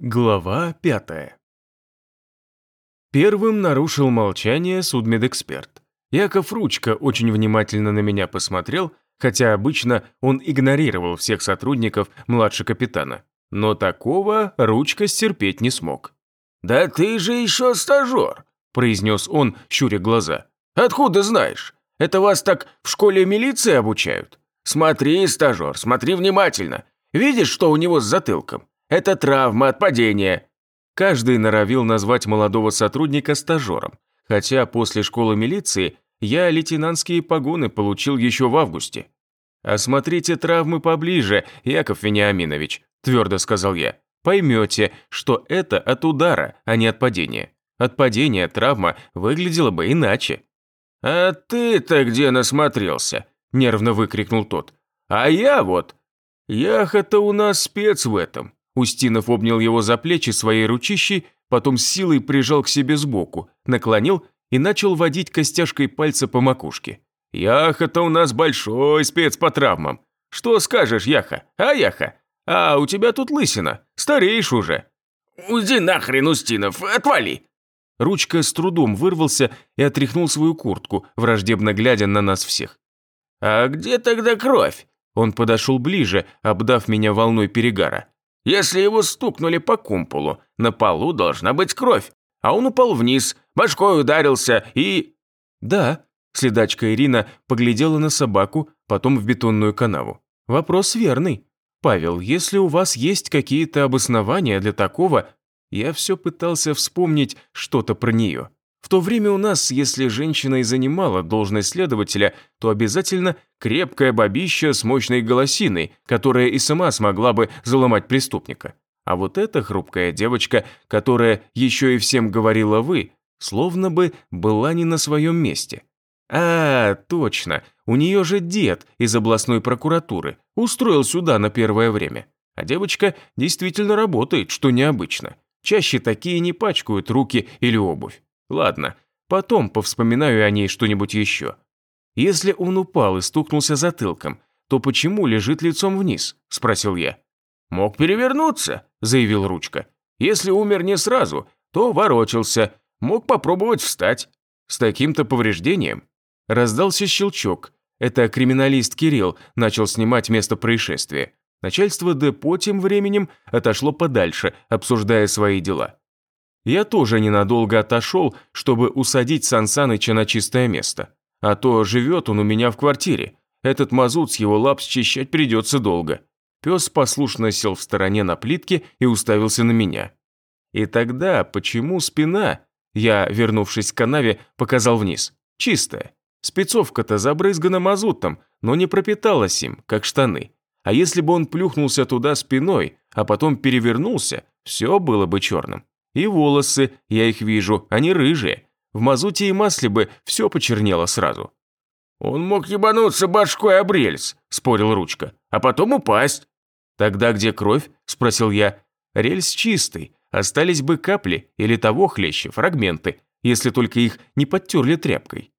Глава пятая. Первым нарушил молчание судмедэксперт. Яков Ручка очень внимательно на меня посмотрел, хотя обычно он игнорировал всех сотрудников младше капитана. Но такого Ручка стерпеть не смог. «Да ты же еще стажер», – произнес он, щуря глаза. «Откуда знаешь? Это вас так в школе милиции обучают? Смотри, стажер, смотри внимательно. Видишь, что у него с затылком? Это травма от падения». Каждый норовил назвать молодого сотрудника стажером, хотя после школы милиции я лейтенантские погоны получил еще в августе. «Осмотрите травмы поближе, Яков Вениаминович», – твердо сказал я. «Поймете, что это от удара, а не от падения. От падения травма выглядела бы иначе». «А ты-то где насмотрелся?» – нервно выкрикнул тот. «А я вот. Яха-то у нас спец в этом. Устинов обнял его за плечи своей ручищей, потом с силой прижал к себе сбоку, наклонил и начал водить костяшкой пальца по макушке. «Яха-то у нас большой спец по травмам. Что скажешь, Яха? А, Яха? А у тебя тут лысина, стареешь уже». «Уйди нахрен, Устинов, отвали!» Ручка с трудом вырвался и отряхнул свою куртку, враждебно глядя на нас всех. «А где тогда кровь?» Он подошел ближе, обдав меня волной перегара. Если его стукнули по кумполу, на полу должна быть кровь, а он упал вниз, башкой ударился и...» «Да», – следачка Ирина поглядела на собаку, потом в бетонную канаву. «Вопрос верный. Павел, если у вас есть какие-то обоснования для такого, я все пытался вспомнить что-то про нее. В то время у нас, если женщина и занимала должность следователя, то обязательно крепкая бабища с мощной голосиной, которая и сама смогла бы заломать преступника. А вот эта хрупкая девочка, которая еще и всем говорила «вы», словно бы была не на своем месте. А, точно, у нее же дед из областной прокуратуры устроил сюда на первое время. А девочка действительно работает, что необычно. Чаще такие не пачкают руки или обувь. Ладно, потом повспоминаю о ней что-нибудь еще. Если он упал и стукнулся затылком, то почему лежит лицом вниз?» – спросил я. «Мог перевернуться», – заявил Ручка. «Если умер не сразу, то ворочался, мог попробовать встать. С таким-то повреждением?» Раздался щелчок. Это криминалист Кирилл начал снимать место происшествия. Начальство депо тем временем отошло подальше, обсуждая свои дела. Я тоже ненадолго отошел, чтобы усадить Сан Саныча на чистое место. А то живет он у меня в квартире. Этот мазут с его лап счищать придется долго. Пес послушно сел в стороне на плитке и уставился на меня. И тогда почему спина? Я, вернувшись к канаве, показал вниз. Чистая. Спецовка-то забрызгана мазутом, но не пропиталась им, как штаны. А если бы он плюхнулся туда спиной, а потом перевернулся, все было бы черным. И волосы, я их вижу, они рыжие. В мазуте и масле бы все почернело сразу. «Он мог ебануться башкой об рельс», – спорил Ручка, – «а потом упасть». «Тогда где кровь?» – спросил я. «Рельс чистый, остались бы капли или того хлеще, фрагменты, если только их не подтерли тряпкой».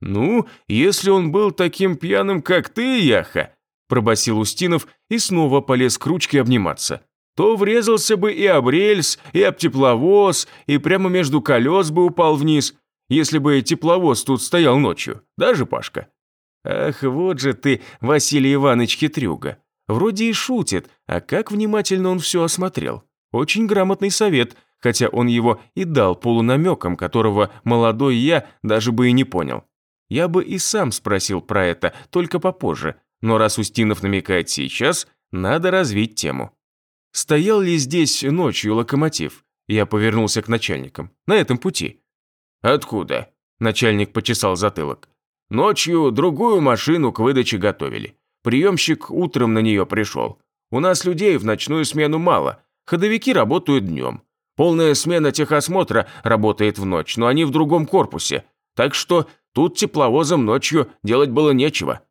«Ну, если он был таким пьяным, как ты, Яха», – пробасил Устинов и снова полез к ручке обниматься то врезался бы и об рельс, и об тепловоз, и прямо между колес бы упал вниз, если бы тепловоз тут стоял ночью, даже Пашка. Ах, вот же ты, Василий Иванович Хитрюга. Вроде и шутит, а как внимательно он все осмотрел. Очень грамотный совет, хотя он его и дал полунамеком, которого молодой я даже бы и не понял. Я бы и сам спросил про это, только попозже, но раз Устинов намекает сейчас, надо развить тему. Стоял ли здесь ночью локомотив? Я повернулся к начальникам. На этом пути. Откуда? Начальник почесал затылок. Ночью другую машину к выдаче готовили. Приемщик утром на нее пришел. У нас людей в ночную смену мало. Ходовики работают днем. Полная смена техосмотра работает в ночь, но они в другом корпусе. Так что тут тепловозом ночью делать было нечего.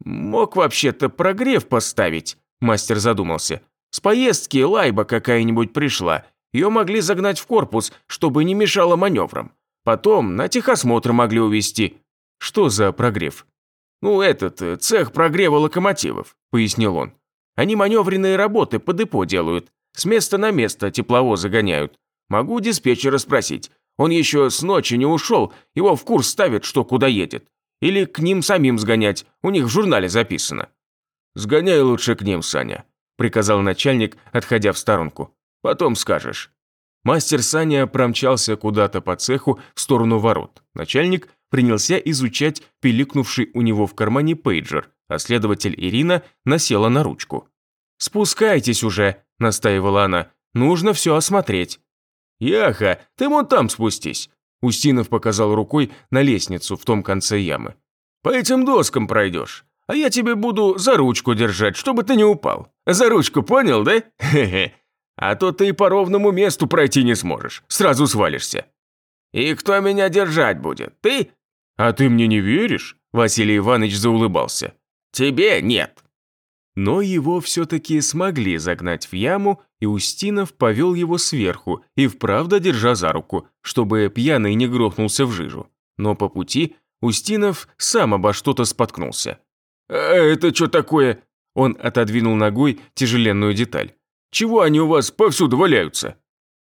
Мог вообще-то прогрев поставить, мастер задумался. С поездки лайба какая-нибудь пришла. Ее могли загнать в корпус, чтобы не мешало маневрам. Потом на техосмотр могли увезти. Что за прогрев? Ну, этот, э, цех прогрева локомотивов, пояснил он. Они маневренные работы по депо делают. С места на место тепловозы гоняют. Могу диспетчера спросить. Он еще с ночи не ушел, его в курс ставят, что куда едет. Или к ним самим сгонять, у них в журнале записано». «Сгоняй лучше к ним, Саня», – приказал начальник, отходя в сторонку. «Потом скажешь». Мастер Саня промчался куда-то по цеху в сторону ворот. Начальник принялся изучать пиликнувший у него в кармане пейджер, а следователь Ирина насела на ручку. «Спускайтесь уже», – настаивала она. «Нужно все осмотреть». «Яха, ты вон там спустись», – Устинов показал рукой на лестницу в том конце ямы. «По этим доскам пройдешь, а я тебе буду за ручку держать, чтобы ты не упал. За ручку понял, да? Хе-хе. А то ты по ровному месту пройти не сможешь, сразу свалишься». «И кто меня держать будет, ты?» «А ты мне не веришь?» – Василий Иванович заулыбался. «Тебе нет». Но его все-таки смогли загнать в яму, и Устинов повел его сверху и вправду держа за руку, чтобы пьяный не грохнулся в жижу. Но по пути Устинов сам обо что-то споткнулся. «А это что такое?» Он отодвинул ногой тяжеленную деталь. «Чего они у вас повсюду валяются?»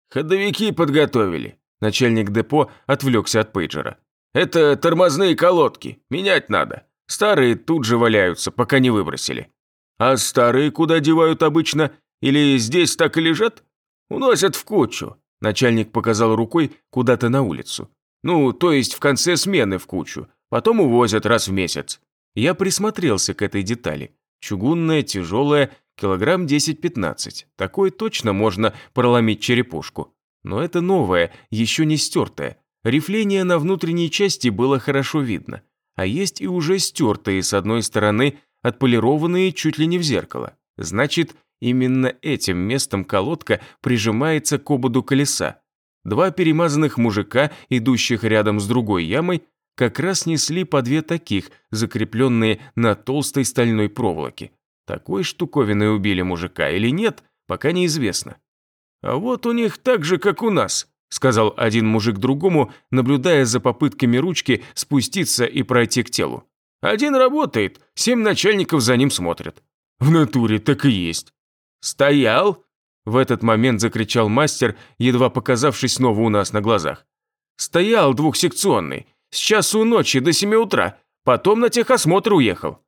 «Ходовики подготовили». Начальник депо отвлекся от пейджера. «Это тормозные колодки, менять надо. Старые тут же валяются, пока не выбросили. А старые куда девают обычно? Или здесь так и лежат? Уносят в кучу. Начальник показал рукой куда-то на улицу. Ну, то есть в конце смены в кучу. Потом увозят раз в месяц. Я присмотрелся к этой детали. Чугунная, тяжелая, килограмм 10-15. Такой точно можно проломить черепушку. Но это новое, еще не стертое. Рифление на внутренней части было хорошо видно. А есть и уже стертые с одной стороны отполированные чуть ли не в зеркало. Значит, именно этим местом колодка прижимается к ободу колеса. Два перемазанных мужика, идущих рядом с другой ямой, как раз несли по две таких, закрепленные на толстой стальной проволоке. Такой штуковиной убили мужика или нет, пока неизвестно. «А вот у них так же, как у нас», сказал один мужик другому, наблюдая за попытками ручки спуститься и пройти к телу. Один работает, семь начальников за ним смотрят. В натуре так и есть. Стоял? В этот момент закричал мастер, едва показавшись снова у нас на глазах. Стоял двухсекционный, с часу ночи до семи утра, потом на техосмотр уехал.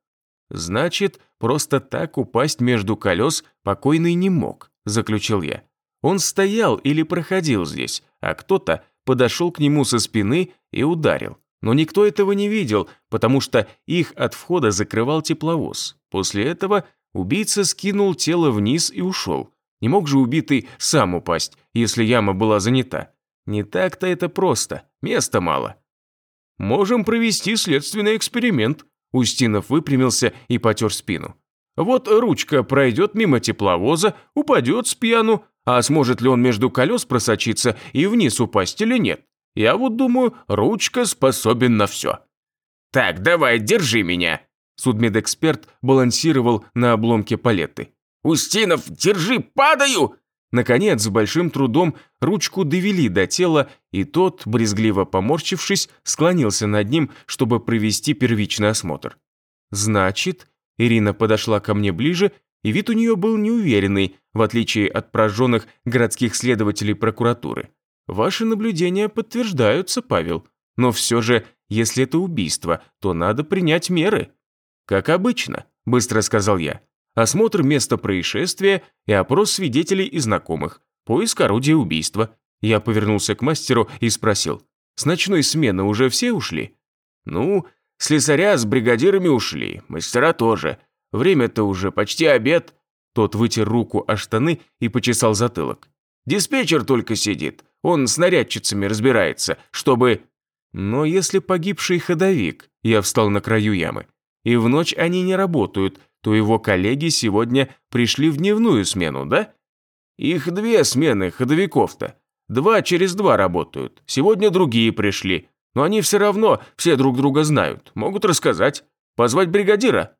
Значит, просто так упасть между колес покойный не мог, заключил я. Он стоял или проходил здесь, а кто-то подошел к нему со спины и ударил. Но никто этого не видел, потому что их от входа закрывал тепловоз. После этого убийца скинул тело вниз и ушел. Не мог же убитый сам упасть, если яма была занята. Не так-то это просто, места мало. Можем провести следственный эксперимент. Устинов выпрямился и потер спину. Вот ручка пройдет мимо тепловоза, упадет с пьяну, а сможет ли он между колес просочиться и вниз упасть или нет? Я вот думаю, ручка способен на все. Так, давай, держи меня. Судмедэксперт балансировал на обломке палеты. «Устинов, держи, падаю!» Наконец, с большим трудом ручку довели до тела, и тот, брезгливо поморщившись, склонился над ним, чтобы провести первичный осмотр. «Значит...» Ирина подошла ко мне ближе, и вид у нее был неуверенный, в отличие от прожженных городских следователей прокуратуры. Ваши наблюдения подтверждаются, Павел. Но все же, если это убийство, то надо принять меры. Как обычно, быстро сказал я. Осмотр места происшествия и опрос свидетелей и знакомых. Поиск орудия убийства. Я повернулся к мастеру и спросил. С ночной смены уже все ушли? Ну, слесаря с бригадирами ушли, мастера тоже. Время-то уже почти обед. Тот вытер руку о штаны и почесал затылок. Диспетчер только сидит. Он с нарядчицами разбирается, чтобы... Но если погибший ходовик, я встал на краю ямы, и в ночь они не работают, то его коллеги сегодня пришли в дневную смену, да? Их две смены ходовиков-то. Два через два работают. Сегодня другие пришли. Но они все равно все друг друга знают. Могут рассказать. Позвать бригадира.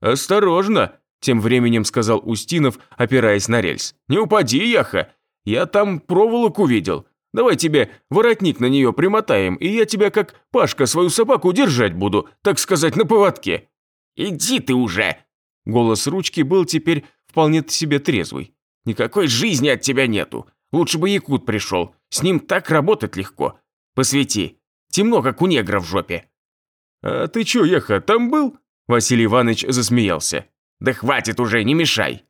«Осторожно!» – тем временем сказал Устинов, опираясь на рельс. «Не упади, Яха! Я там проволоку видел. Давай тебе воротник на нее примотаем, и я тебя как Пашка свою собаку держать буду, так сказать, на поводке». «Иди ты уже!» Голос ручки был теперь вполне себе трезвый. Никакой жизни от тебя нету. Лучше бы Якут пришел. С ним так работать легко. Посвети. Темно, как у негра в жопе». «А ты чё, Еха, там был?» Василий Иванович засмеялся. «Да хватит уже, не мешай!»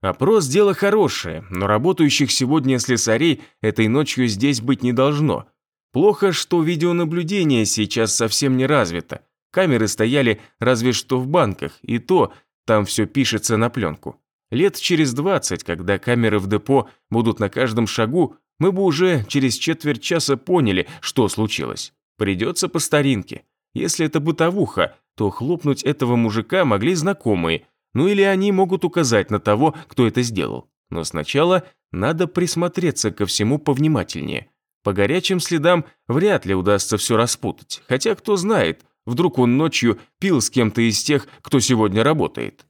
Опрос – дело хорошее, но работающих сегодня слесарей этой ночью здесь быть не должно. Плохо, что видеонаблюдение сейчас совсем не развито. Камеры стояли разве что в банках, и то там все пишется на пленку. Лет через 20, когда камеры в депо будут на каждом шагу, мы бы уже через четверть часа поняли, что случилось. Придется по старинке. Если это бытовуха, то хлопнуть этого мужика могли знакомые, ну или они могут указать на того, кто это сделал. Но сначала надо присмотреться ко всему повнимательнее. По горячим следам вряд ли удастся все распутать, хотя кто знает, вдруг он ночью пил с кем-то из тех, кто сегодня работает.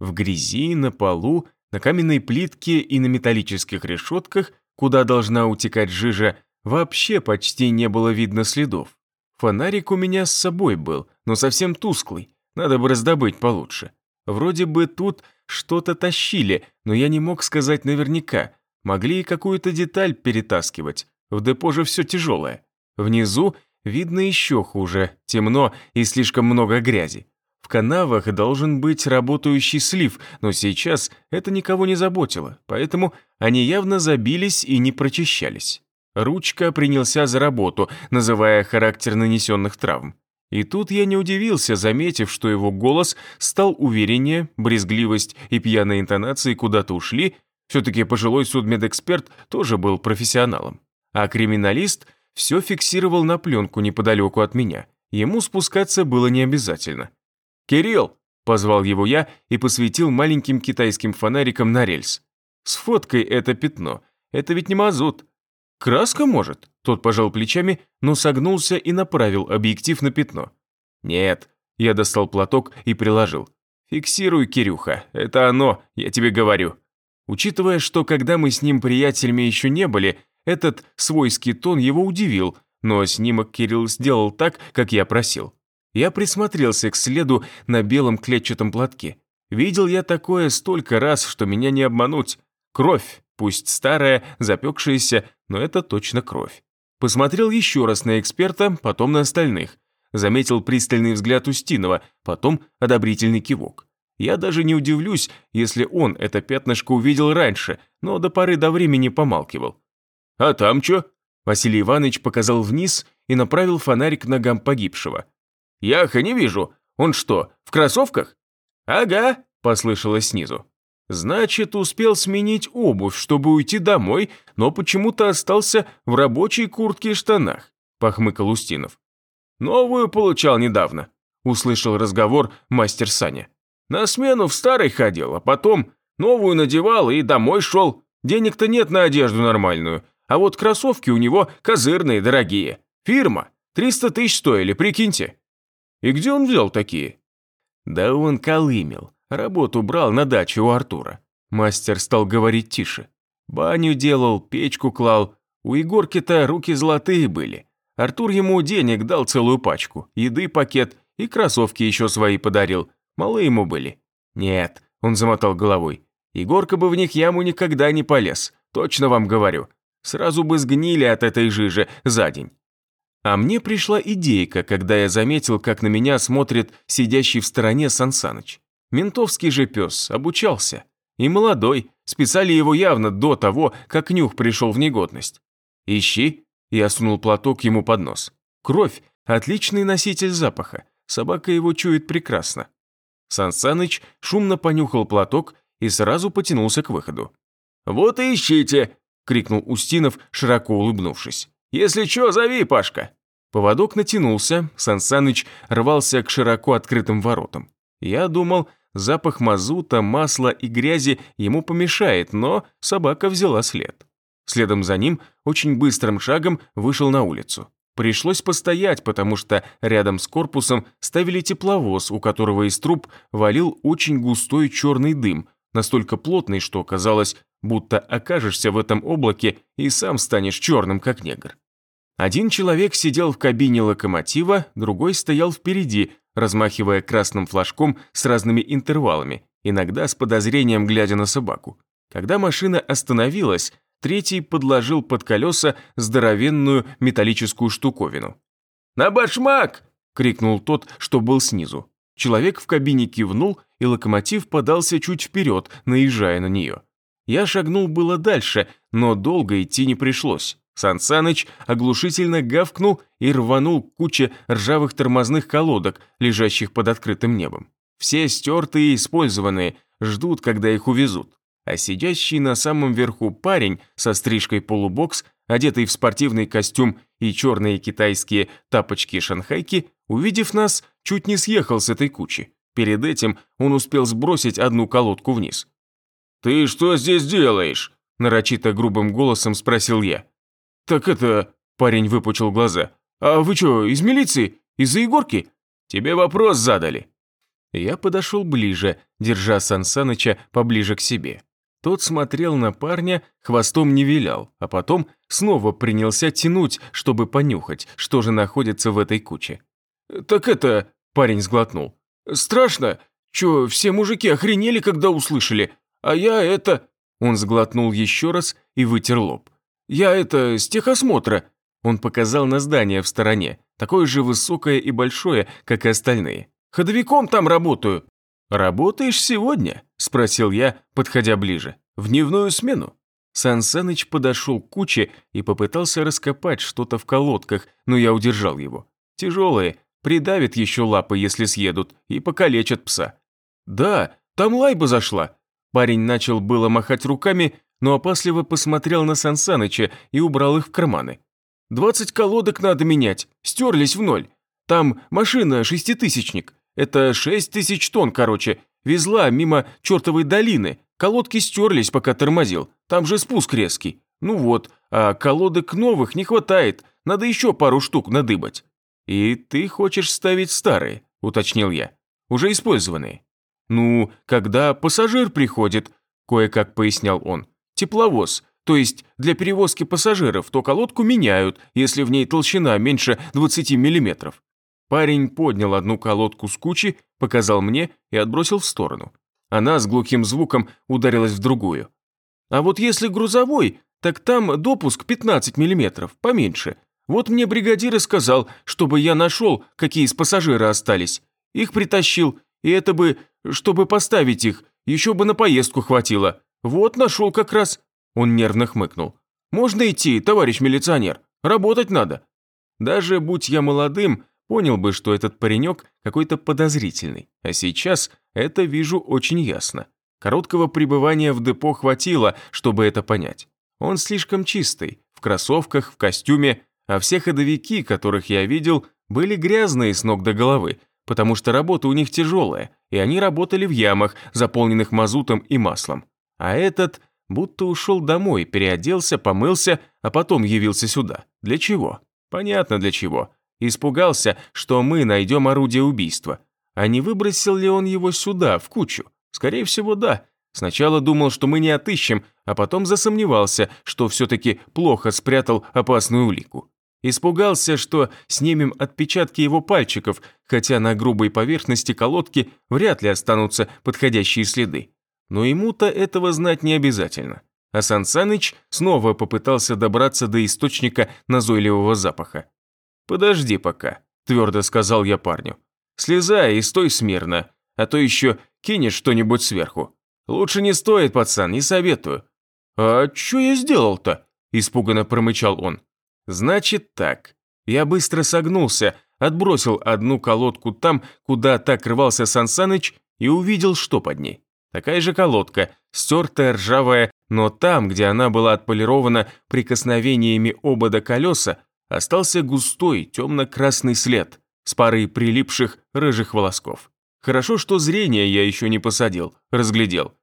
В грязи, на полу, на каменной плитке и на металлических решетках, куда должна утекать жижа, вообще почти не было видно следов. Фонарик у меня с собой был, но совсем тусклый, надо бы раздобыть получше. Вроде бы тут что-то тащили, но я не мог сказать наверняка. Могли и какую-то деталь перетаскивать. В депо же все тяжелое. Внизу видно еще хуже, темно и слишком много грязи. В канавах должен быть работающий слив, но сейчас это никого не заботило, поэтому они явно забились и не прочищались. Ручка принялся за работу, называя характер нанесенных травм. И тут я не удивился, заметив, что его голос стал увереннее, брезгливость и пьяные интонации куда-то ушли, все-таки пожилой судмедэксперт тоже был профессионалом. А криминалист все фиксировал на пленку неподалеку от меня. Ему спускаться было не обязательно. «Кирилл!» – позвал его я и посветил маленьким китайским фонариком на рельс. «Сфоткай это пятно. Это ведь не мазут. «Краска, может?» Тот пожал плечами, но согнулся и направил объектив на пятно. «Нет». Я достал платок и приложил. «Фиксируй, Кирюха, это оно, я тебе говорю». Учитывая, что когда мы с ним приятелями еще не были, этот свойский тон его удивил, но снимок Кирилл сделал так, как я просил. Я присмотрелся к следу на белом клетчатом платке. Видел я такое столько раз, что меня не обмануть. Кровь, пусть старая, запекшаяся, но это точно кровь. Посмотрел еще раз на эксперта, потом на остальных. Заметил пристальный взгляд Устинова, потом одобрительный кивок. Я даже не удивлюсь, если он это пятнышко увидел раньше, но до поры до времени помалкивал. «А там что?» Василий Иванович показал вниз и направил фонарик к ногам погибшего. «Яха, не вижу. Он что, в кроссовках?» «Ага», – послышалось снизу. Значит, успел сменить обувь, чтобы уйти домой, но почему-то остался в рабочей куртке и штанах, похмыкал Устинов. Новую получал недавно, услышал разговор мастер Саня. На смену в старой ходил, а потом новую надевал и домой шел. Денег-то нет на одежду нормальную, а вот кроссовки у него козырные, дорогие. Фирма. 300 тысяч стоили, прикиньте. И где он взял такие? Да он колымел. Работу брал на даче у Артура. Мастер стал говорить тише. Баню делал, печку клал. У Егорки-то руки золотые были. Артур ему денег дал целую пачку, еды пакет и кроссовки еще свои подарил. Малые ему были. Нет, он замотал головой. Егорка бы в них яму никогда не полез, точно вам говорю. Сразу бы сгнили от этой жижи за день. А мне пришла идейка, когда я заметил, как на меня смотрит сидящий в стороне Сансаныч. Ментовский же пес обучался. И молодой, списали его явно до того, как нюх пришел в негодность. «Ищи», я сунул платок ему под нос. «Кровь – отличный носитель запаха, собака его чует прекрасно». Сансаныч шумно понюхал платок и сразу потянулся к выходу. «Вот и ищите!» – крикнул Устинов, широко улыбнувшись. «Если чё, зови, Пашка!» Поводок натянулся, Сансаныч рвался к широко открытым воротам. Я думал, Запах мазута, масла и грязи ему помешает, но собака взяла след. Следом за ним очень быстрым шагом вышел на улицу. Пришлось постоять, потому что рядом с корпусом ставили тепловоз, у которого из труб валил очень густой черный дым, настолько плотный, что казалось, будто окажешься в этом облаке и сам станешь черным, как негр. Один человек сидел в кабине локомотива, другой стоял впереди, размахивая красным флажком с разными интервалами, иногда с подозрением глядя на собаку. Когда машина остановилась, третий подложил под колеса здоровенную металлическую штуковину. «На башмак!» – крикнул тот, что был снизу. Человек в кабине кивнул, и локомотив подался чуть вперед, наезжая на нее. Я шагнул было дальше, но долго идти не пришлось. Сансаныч оглушительно гавкнул и рванул к куче ржавых тормозных колодок, лежащих под открытым небом. Все стертые и использованные, ждут, когда их увезут. А сидящий на самом верху парень со стрижкой полубокс, одетый в спортивный костюм и черные китайские тапочки-шанхайки, увидев нас, чуть не съехал с этой кучи. Перед этим он успел сбросить одну колодку вниз. «Ты что здесь делаешь?» – нарочито грубым голосом спросил я. «Так это...» – парень выпучил глаза. «А вы что, из милиции? Из-за Егорки?» «Тебе вопрос задали». Я подошел ближе, держа Сансаныча поближе к себе. Тот смотрел на парня, хвостом не вилял, а потом снова принялся тянуть, чтобы понюхать, что же находится в этой куче. «Так это...» – парень сглотнул. «Страшно? Чё, все мужики охренели, когда услышали? А я это...» Он сглотнул еще раз и вытер лоб. «Я это, с техосмотра». Он показал на здание в стороне, такое же высокое и большое, как и остальные. «Ходовиком там работаю». «Работаешь сегодня?» – спросил я, подходя ближе. «В дневную смену?» Сан Саныч подошел к куче и попытался раскопать что-то в колодках, но я удержал его. Тяжелые, придавит еще лапы, если съедут, и покалечат пса. «Да, там лайба зашла». Парень начал было махать руками, но опасливо посмотрел на Сансаныча и убрал их в карманы. «Двадцать колодок надо менять, стерлись в ноль. Там машина шеститысячник, это шесть тысяч тонн, короче, везла мимо чертовой долины, колодки стерлись, пока тормозил, там же спуск резкий. Ну вот, а колодок новых не хватает, надо еще пару штук надыбать». «И ты хочешь ставить старые?» – уточнил я. «Уже использованные». «Ну, когда пассажир приходит», – кое-как пояснял он тепловоз, то есть для перевозки пассажиров, то колодку меняют, если в ней толщина меньше 20 миллиметров. Парень поднял одну колодку с кучи, показал мне и отбросил в сторону. Она с глухим звуком ударилась в другую. А вот если грузовой, так там допуск 15 миллиметров, поменьше. Вот мне бригадир и сказал, чтобы я нашел, какие из пассажира остались. Их притащил, и это бы, чтобы поставить их, еще бы на поездку хватило. «Вот нашел как раз». Он нервно хмыкнул. «Можно идти, товарищ милиционер. Работать надо». Даже будь я молодым, понял бы, что этот паренек какой-то подозрительный. А сейчас это вижу очень ясно. Короткого пребывания в депо хватило, чтобы это понять. Он слишком чистый, в кроссовках, в костюме, а все ходовики, которых я видел, были грязные с ног до головы, потому что работа у них тяжелая, и они работали в ямах, заполненных мазутом и маслом. А этот будто ушел домой, переоделся, помылся, а потом явился сюда. Для чего? Понятно для чего. Испугался, что мы найдем орудие убийства. А не выбросил ли он его сюда, в кучу? Скорее всего, да. Сначала думал, что мы не отыщем, а потом засомневался, что все-таки плохо спрятал опасную улику. Испугался, что снимем отпечатки его пальчиков, хотя на грубой поверхности колодки вряд ли останутся подходящие следы. Но ему-то этого знать не обязательно. А Сан Саныч снова попытался добраться до источника назойливого запаха. «Подожди пока», – твердо сказал я парню. «Слезай и стой смирно, а то еще кинешь что-нибудь сверху. Лучше не стоит, пацан, не советую». «А что я сделал-то?» – испуганно промычал он. «Значит так». Я быстро согнулся, отбросил одну колодку там, куда так рвался Сан Саныч, и увидел, что под ней. Такая же колодка, стертая, ржавая, но там, где она была отполирована прикосновениями обода колеса, остался густой темно-красный след с парой прилипших рыжих волосков. Хорошо, что зрение я еще не посадил, разглядел.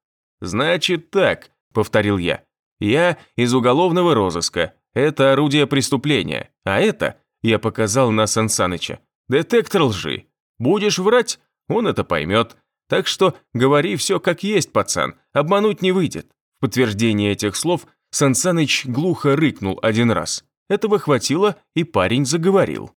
«Значит так», — повторил я, — «я из уголовного розыска, это орудие преступления, а это, я показал на Сансаныча, детектор лжи. Будешь врать, он это поймет, так что говори все как есть, пацан, обмануть не выйдет. В подтверждение этих слов Сансаныч глухо рыкнул один раз. Этого хватило, и парень заговорил.